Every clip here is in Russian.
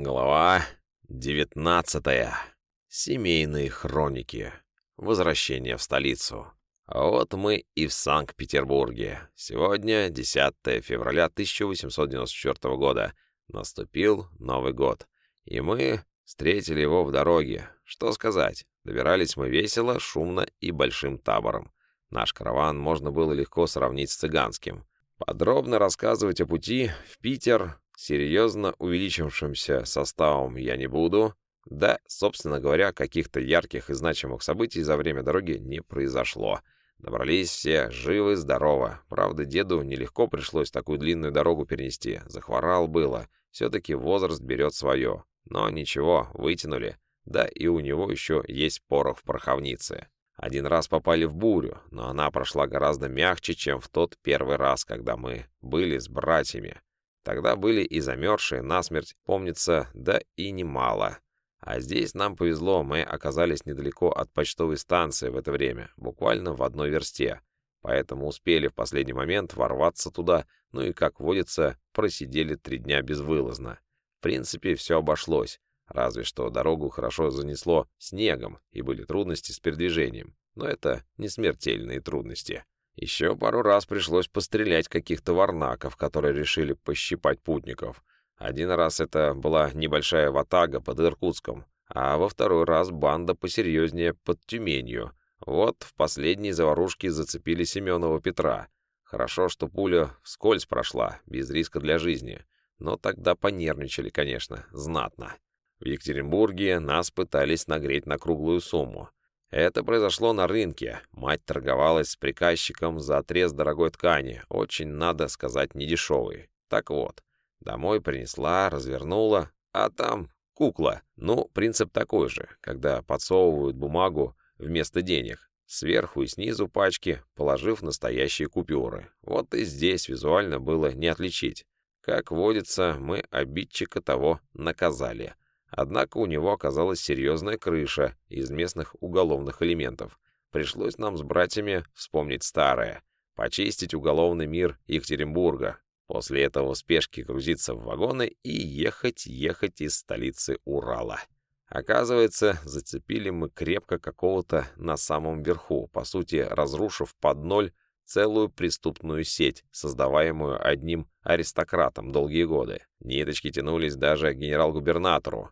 Глава 19. Семейные хроники. Возвращение в столицу. Вот мы и в Санкт-Петербурге. Сегодня 10 февраля 1894 года. Наступил Новый год. И мы встретили его в дороге. Что сказать, добирались мы весело, шумно и большим табором. Наш караван можно было легко сравнить с цыганским. Подробно рассказывать о пути в Питер серьезно увеличившимся составом я не буду. Да, собственно говоря, каких-то ярких и значимых событий за время дороги не произошло. Добрались все живы, здорово. Правда, деду нелегко пришлось такую длинную дорогу перенести. Захворал было. Все-таки возраст берет свое. Но ничего, вытянули. Да и у него еще есть порох в пороховнице. Один раз попали в бурю, но она прошла гораздо мягче, чем в тот первый раз, когда мы были с братьями. Тогда были и замерзшие насмерть, помнится, да и немало. А здесь нам повезло, мы оказались недалеко от почтовой станции в это время, буквально в одной версте. Поэтому успели в последний момент ворваться туда, ну и, как водится, просидели три дня безвылазно. В принципе, все обошлось. Разве что дорогу хорошо занесло снегом, и были трудности с передвижением. Но это не смертельные трудности. Еще пару раз пришлось пострелять каких-то варнаков, которые решили пощипать путников. Один раз это была небольшая ватага под Иркутском, а во второй раз банда посерьезнее под Тюменью. Вот в последней заварушке зацепили Семенова Петра. Хорошо, что пуля вскользь прошла, без риска для жизни. Но тогда понервничали, конечно, знатно. В Екатеринбурге нас пытались нагреть на круглую сумму. Это произошло на рынке. Мать торговалась с приказчиком за отрез дорогой ткани, очень, надо сказать, недешевый. Так вот, домой принесла, развернула, а там кукла. Ну, принцип такой же, когда подсовывают бумагу вместо денег. Сверху и снизу пачки, положив настоящие купюры. Вот и здесь визуально было не отличить. Как водится, мы обидчика того наказали. Однако у него оказалась серьезная крыша из местных уголовных элементов. Пришлось нам с братьями вспомнить старое, почистить уголовный мир Екатеринбурга, после этого в спешке грузиться в вагоны и ехать, ехать из столицы Урала. Оказывается, зацепили мы крепко какого-то на самом верху, по сути, разрушив под ноль целую преступную сеть, создаваемую одним аристократом долгие годы. Ниточки тянулись даже к генерал-губернатору,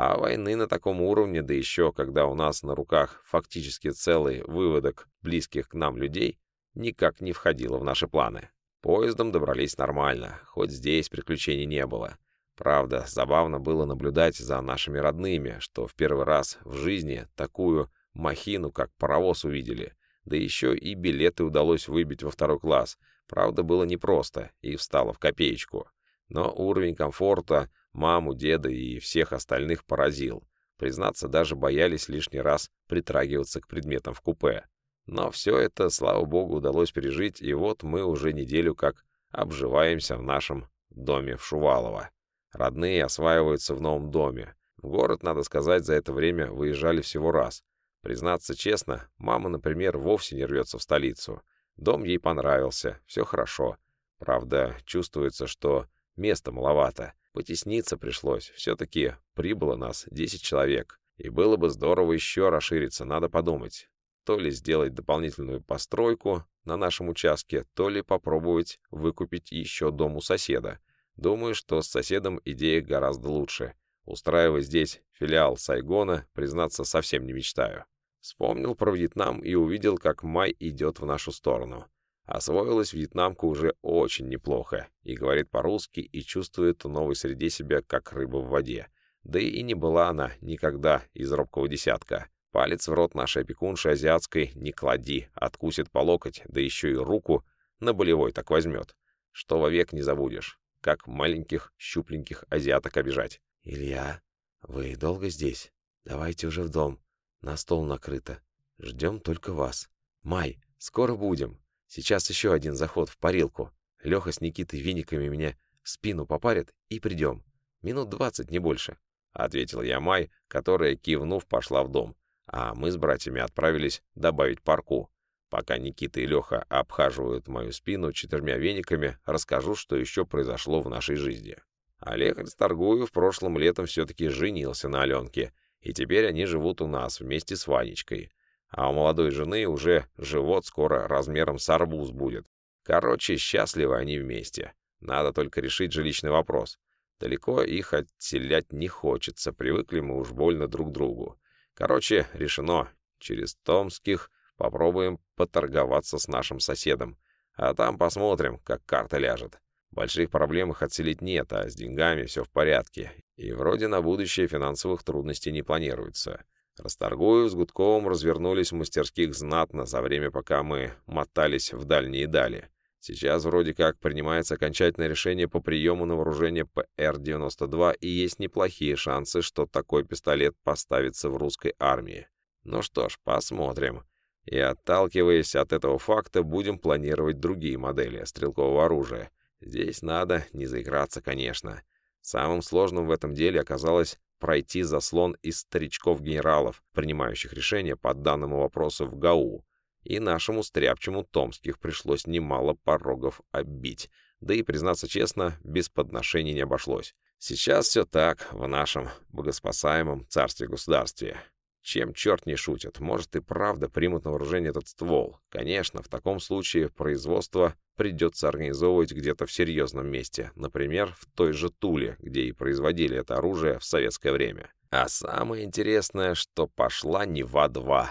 а войны на таком уровне, да еще когда у нас на руках фактически целый выводок близких к нам людей, никак не входило в наши планы. Поездом добрались нормально, хоть здесь приключений не было. Правда, забавно было наблюдать за нашими родными, что в первый раз в жизни такую махину, как паровоз, увидели. Да еще и билеты удалось выбить во второй класс. Правда, было непросто и встало в копеечку. Но уровень комфорта маму, деда и всех остальных поразил. Признаться, даже боялись лишний раз притрагиваться к предметам в купе. Но все это, слава богу, удалось пережить, и вот мы уже неделю как обживаемся в нашем доме в Шувалово. Родные осваиваются в новом доме. В город, надо сказать, за это время выезжали всего раз. Признаться честно, мама, например, вовсе не рвется в столицу. Дом ей понравился, все хорошо. Правда, чувствуется, что места маловато. Потесниться пришлось, все-таки прибыло нас 10 человек. И было бы здорово еще расшириться, надо подумать. То ли сделать дополнительную постройку на нашем участке, то ли попробовать выкупить еще дом у соседа. Думаю, что с соседом идея гораздо лучше. Устраивать здесь филиал Сайгона, признаться, совсем не мечтаю. Вспомнил про Вьетнам и увидел, как Май идет в нашу сторону. Освоилась вьетнамка уже очень неплохо, и говорит по-русски, и чувствует в новой среде себя как рыба в воде. Да и не была она никогда из робкого десятка. Палец в рот нашей опекунши азиатской не клади, откусит по локоть, да еще и руку на болевой так возьмет. Что вовек не забудешь, как маленьких щупленьких азиаток обижать. «Илья, вы долго здесь? Давайте уже в дом. На стол накрыто. Ждем только вас. Май, скоро будем. Сейчас еще один заход в парилку. Леха с Никитой вениками мне спину попарят и придем. Минут двадцать, не больше. Ответил я Май, которая, кивнув, пошла в дом. А мы с братьями отправились добавить парку. Пока Никита и Леха обхаживают мою спину четырьмя вениками, расскажу, что еще произошло в нашей жизни. Олег Расторгуев прошлым летом все-таки женился на Аленке, и теперь они живут у нас вместе с Ванечкой. А у молодой жены уже живот скоро размером с арбуз будет. Короче, счастливы они вместе. Надо только решить жилищный вопрос. Далеко их отселять не хочется, привыкли мы уж больно друг другу. Короче, решено. Через Томских попробуем поторговаться с нашим соседом. А там посмотрим, как карта ляжет. Больших проблем их отселить нет, а с деньгами все в порядке. И вроде на будущее финансовых трудностей не планируется. Расторгуев с Гудковым развернулись в мастерских знатно за время, пока мы мотались в дальние дали. Сейчас вроде как принимается окончательное решение по приему на вооружение ПР-92, и есть неплохие шансы, что такой пистолет поставится в русской армии. Ну что ж, посмотрим. И отталкиваясь от этого факта, будем планировать другие модели стрелкового оружия. Здесь надо не заиграться, конечно. Самым сложным в этом деле оказалось пройти заслон из старичков-генералов, принимающих решения по данному вопросу в ГАУ и нашему стряпчему Томских пришлось немало порогов оббить. Да и, признаться честно, без подношений не обошлось. Сейчас все так, в нашем богоспасаемом царстве-государстве. Чем черт не шутит, может и правда примут на вооружение этот ствол. Конечно, в таком случае производство придется организовывать где-то в серьезном месте, например, в той же Туле, где и производили это оружие в советское время. А самое интересное, что пошла Нева-2.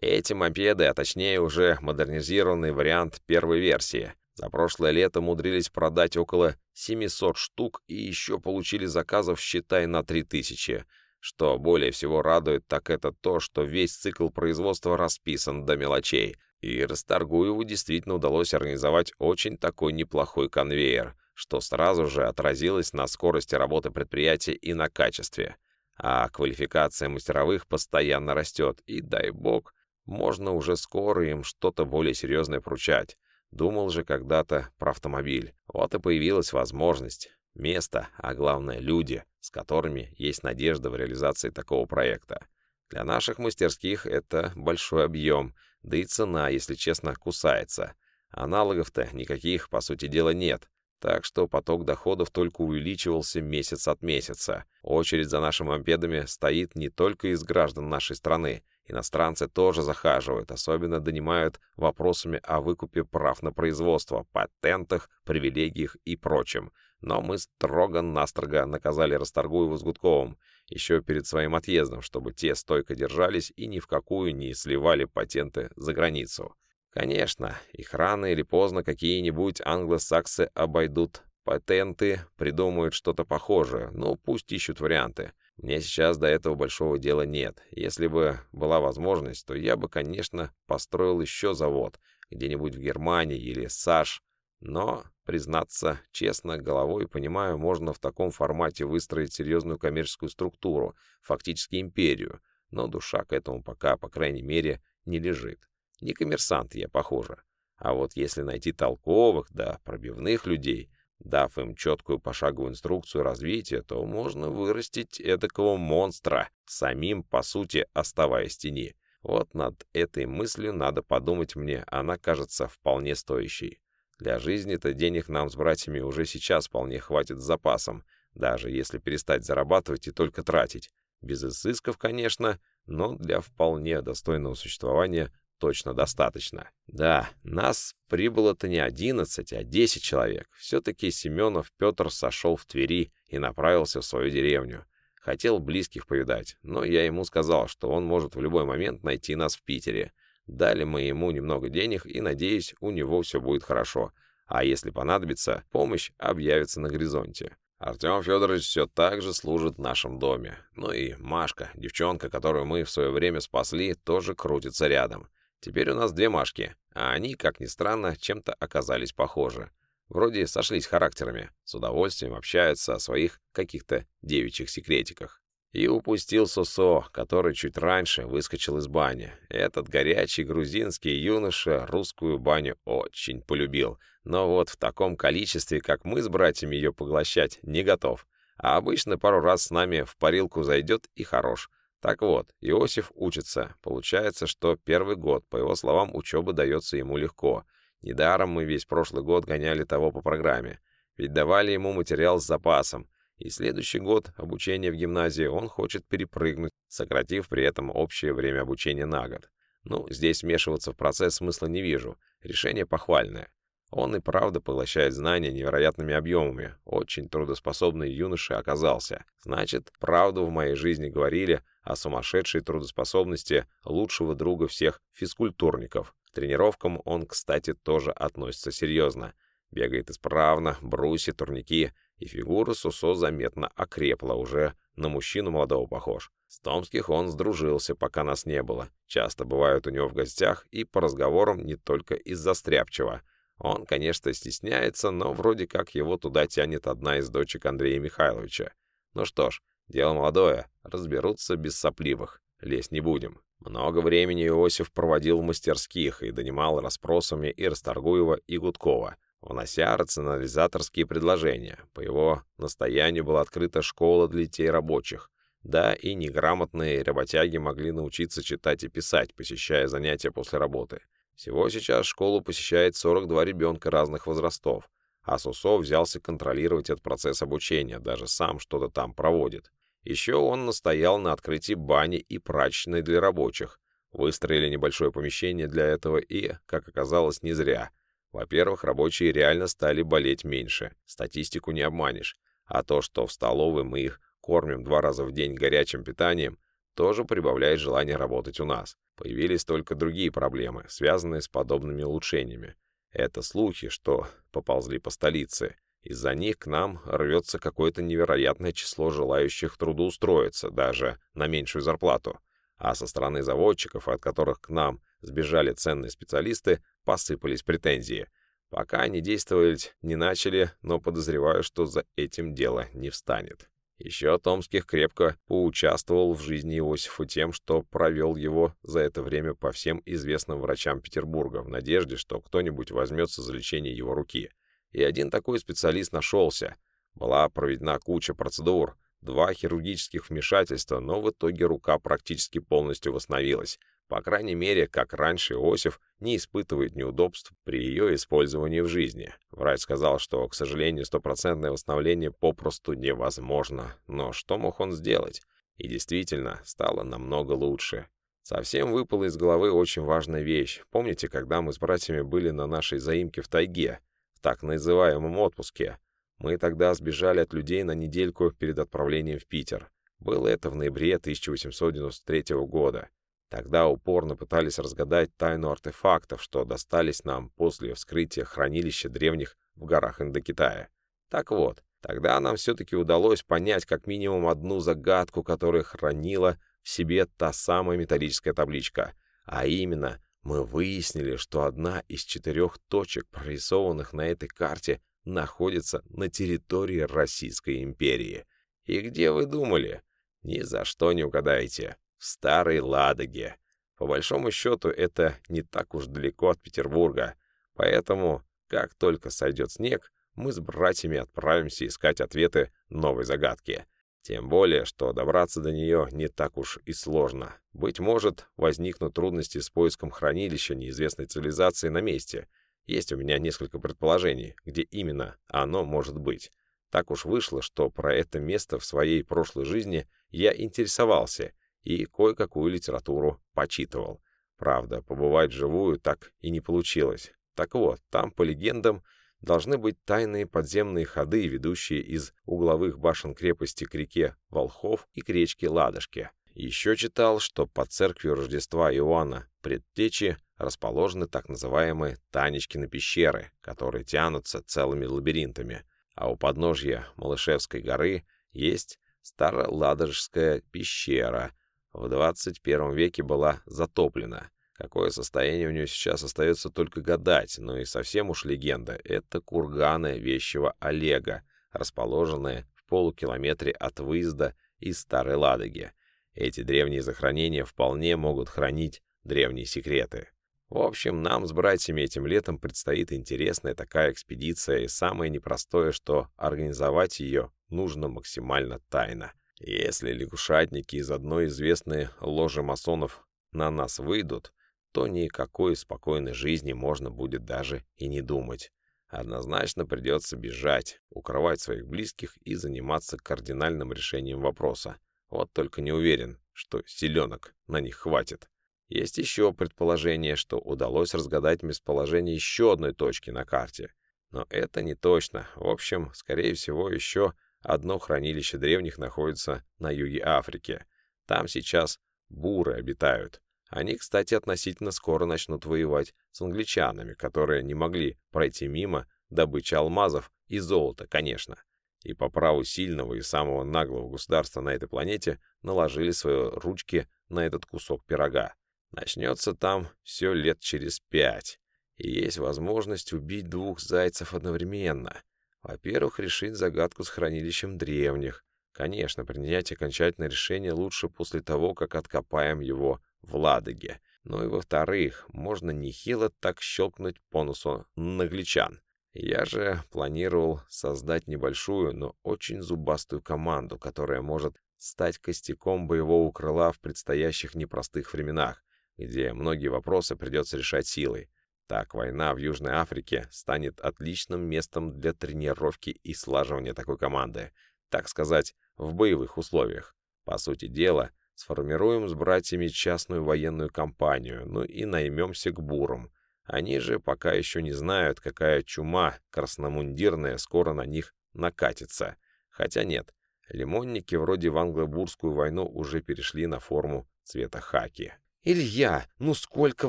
Эти мопеды, а точнее уже модернизированный вариант первой версии, за прошлое лето умудрились продать около 700 штук и еще получили заказов, считай, на 3000. Что более всего радует, так это то, что весь цикл производства расписан до мелочей. И Расторгуеву действительно удалось организовать очень такой неплохой конвейер, что сразу же отразилось на скорости работы предприятия и на качестве. А квалификация мастеровых постоянно растет, и, дай бог, можно уже скоро им что-то более серьезное поручать. Думал же когда-то про автомобиль. Вот и появилась возможность, место, а главное люди, с которыми есть надежда в реализации такого проекта. Для наших мастерских это большой объем, да и цена, если честно, кусается. Аналогов-то никаких, по сути дела, нет. Так что поток доходов только увеличивался месяц от месяца. Очередь за нашими мопедами стоит не только из граждан нашей страны. Иностранцы тоже захаживают, особенно донимают вопросами о выкупе прав на производство, патентах, привилегиях и прочем. Но мы строго-настрого наказали Расторгуеву с Гудковым еще перед своим отъездом, чтобы те стойко держались и ни в какую не сливали патенты за границу. Конечно, их рано или поздно какие-нибудь англосаксы обойдут патенты, придумают что-то похожее, но пусть ищут варианты. Мне сейчас до этого большого дела нет. Если бы была возможность, то я бы, конечно, построил еще завод, где-нибудь в Германии или САШ. Но, признаться честно, головой понимаю, можно в таком формате выстроить серьезную коммерческую структуру, фактически империю, но душа к этому пока, по крайней мере, не лежит. Не коммерсант я, похоже. А вот если найти толковых, да, пробивных людей, Дав им четкую пошаговую инструкцию развития, то можно вырастить эдакого монстра, самим, по сути, оставаясь тени. Вот над этой мыслью надо подумать мне, она кажется вполне стоящей. Для жизни-то денег нам с братьями уже сейчас вполне хватит с запасом, даже если перестать зарабатывать и только тратить. Без изысков, конечно, но для вполне достойного существования точно достаточно. Да, нас прибыло-то не 11, а 10 человек. Все-таки Семенов Петр сошел в Твери и направился в свою деревню. Хотел близких повидать, но я ему сказал, что он может в любой момент найти нас в Питере. Дали мы ему немного денег, и, надеюсь, у него все будет хорошо. А если понадобится, помощь объявится на горизонте. Артем Федорович все так же служит в нашем доме. Ну и Машка, девчонка, которую мы в свое время спасли, тоже крутится рядом. Теперь у нас две Машки, а они, как ни странно, чем-то оказались похожи. Вроде сошлись характерами, с удовольствием общаются о своих каких-то девичьих секретиках. И упустил Сосо, который чуть раньше выскочил из бани. Этот горячий грузинский юноша русскую баню очень полюбил, но вот в таком количестве, как мы с братьями ее поглощать, не готов. А обычно пару раз с нами в парилку зайдет и хорош. Так вот, Иосиф учится. Получается, что первый год, по его словам, учеба дается ему легко. Недаром мы весь прошлый год гоняли того по программе. Ведь давали ему материал с запасом. И следующий год обучения в гимназии он хочет перепрыгнуть, сократив при этом общее время обучения на год. Ну, здесь вмешиваться в процесс смысла не вижу. Решение похвальное. Он и правда поглощает знания невероятными объемами. Очень трудоспособный юноша оказался. Значит, правду в моей жизни говорили о сумасшедшей трудоспособности лучшего друга всех физкультурников. К тренировкам он, кстати, тоже относится серьезно. Бегает исправно, бруси, турники, и фигура Сусо заметно окрепла, уже на мужчину молодого похож. С Томских он сдружился, пока нас не было. Часто бывают у него в гостях и по разговорам не только из-за стряпчего. Он, конечно, стесняется, но вроде как его туда тянет одна из дочек Андрея Михайловича. Ну что ж, дело молодое, разберутся без сопливых, лезть не будем. Много времени Иосиф проводил в мастерских и донимал расспросами и Расторгуева, и Гудкова, внося рационализаторские предложения. По его настоянию была открыта школа для детей рабочих. Да, и неграмотные работяги могли научиться читать и писать, посещая занятия после работы. Всего сейчас школу посещает 42 ребенка разных возрастов, а Сусо взялся контролировать этот процесс обучения, даже сам что-то там проводит. Еще он настоял на открытии бани и прачечной для рабочих. Выстроили небольшое помещение для этого и, как оказалось, не зря. Во-первых, рабочие реально стали болеть меньше, статистику не обманешь. А то, что в столовой мы их кормим два раза в день горячим питанием, тоже прибавляет желание работать у нас. Появились только другие проблемы, связанные с подобными улучшениями. Это слухи, что поползли по столице. Из-за них к нам рвется какое-то невероятное число желающих трудоустроиться, даже на меньшую зарплату. А со стороны заводчиков, от которых к нам сбежали ценные специалисты, посыпались претензии. Пока они действовать не начали, но подозреваю, что за этим дело не встанет. Еще Томских крепко поучаствовал в жизни Иосифа тем, что провел его за это время по всем известным врачам Петербурга в надежде, что кто-нибудь возьмется за лечение его руки. И один такой специалист нашелся. Была проведена куча процедур, два хирургических вмешательства, но в итоге рука практически полностью восстановилась. По крайней мере, как раньше Иосиф не испытывает неудобств при ее использовании в жизни. Врач сказал, что, к сожалению, стопроцентное восстановление попросту невозможно. Но что мог он сделать? И действительно, стало намного лучше. Совсем выпала из головы очень важная вещь. Помните, когда мы с братьями были на нашей заимке в тайге, в так называемом отпуске? Мы тогда сбежали от людей на недельку перед отправлением в Питер. Было это в ноябре 1893 года. Тогда упорно пытались разгадать тайну артефактов, что достались нам после вскрытия хранилища древних в горах Индокитая. Так вот, тогда нам все-таки удалось понять как минимум одну загадку, которая хранила в себе та самая металлическая табличка. А именно, мы выяснили, что одна из четырех точек, прорисованных на этой карте, находится на территории Российской империи. И где вы думали? Ни за что не угадаете в Старой Ладоге. По большому счету, это не так уж далеко от Петербурга, поэтому, как только сойдет снег, мы с братьями отправимся искать ответы новой загадки. Тем более, что добраться до нее не так уж и сложно. Быть может, возникнут трудности с поиском хранилища неизвестной цивилизации на месте. Есть у меня несколько предположений, где именно оно может быть. Так уж вышло, что про это место в своей прошлой жизни я интересовался и кое-какую литературу почитывал. Правда, побывать вживую так и не получилось. Так вот, там, по легендам, должны быть тайные подземные ходы, ведущие из угловых башен крепости к реке Волхов и к речке Ладожке. Еще читал, что под церковью Рождества Иоанна предтечи расположены так называемые Танечкины пещеры, которые тянутся целыми лабиринтами, а у подножья Малышевской горы есть Староладожская пещера, в 21 веке была затоплена. Какое состояние у нее сейчас остается только гадать, но и совсем уж легенда. Это курганы вещего Олега, расположенные в полукилометре от выезда из Старой Ладоги. Эти древние захоронения вполне могут хранить древние секреты. В общем, нам с братьями этим летом предстоит интересная такая экспедиция, и самое непростое, что организовать ее нужно максимально тайно. Если лягушатники из одной известной ложи масонов на нас выйдут, то никакой спокойной жизни можно будет даже и не думать. Однозначно придется бежать, укрывать своих близких и заниматься кардинальным решением вопроса. Вот только не уверен, что силенок на них хватит. Есть еще предположение, что удалось разгадать местоположение еще одной точки на карте. Но это не точно. В общем, скорее всего, еще одно хранилище древних находится на юге Африки. Там сейчас буры обитают. Они, кстати, относительно скоро начнут воевать с англичанами, которые не могли пройти мимо добычи алмазов и золота, конечно. И по праву сильного и самого наглого государства на этой планете наложили свои ручки на этот кусок пирога. Начнется там все лет через пять. И есть возможность убить двух зайцев одновременно. Во-первых, решить загадку с хранилищем древних. Конечно, принять окончательное решение лучше после того, как откопаем его в Ладоге. Ну и во-вторых, можно нехило так щелкнуть по носу нагличан. Я же планировал создать небольшую, но очень зубастую команду, которая может стать костяком боевого крыла в предстоящих непростых временах, где многие вопросы придется решать силой. Так война в Южной Африке станет отличным местом для тренировки и слаживания такой команды, так сказать, в боевых условиях. По сути дела, Сформируем с братьями частную военную компанию, ну и наймемся к бурам. Они же пока еще не знают, какая чума красномундирная скоро на них накатится. Хотя нет, лимонники вроде в англо-бурскую войну уже перешли на форму цвета хаки. «Илья, ну сколько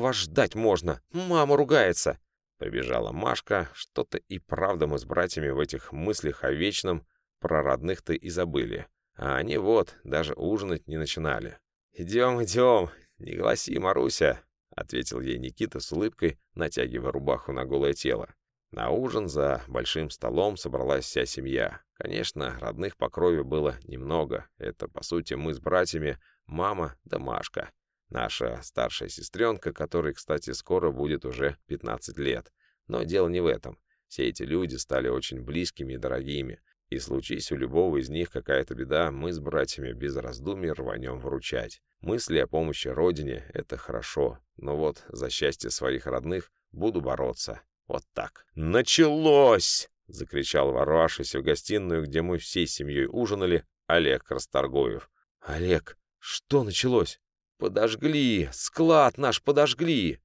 вас ждать можно? Мама ругается!» Прибежала Машка, что-то и правда мы с братьями в этих мыслях о вечном про родных-то и забыли. А они вот, даже ужинать не начинали. «Идем, идем, не гласи, Маруся», — ответил ей Никита с улыбкой, натягивая рубаху на голое тело. На ужин за большим столом собралась вся семья. Конечно, родных по крови было немного. Это, по сути, мы с братьями, мама да Машка. Наша старшая сестренка, которой, кстати, скоро будет уже 15 лет. Но дело не в этом. Все эти люди стали очень близкими и дорогими. И случись у любого из них какая-то беда, мы с братьями без раздумий рванем вручать. Мысли о помощи родине — это хорошо, но вот за счастье своих родных буду бороться. Вот так. «Началось!» — закричал ворвавшийся в гостиную, где мы всей семьей ужинали, Олег Расторгуев. «Олег, что началось?» «Подожгли! Склад наш подожгли!»